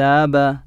الكتاب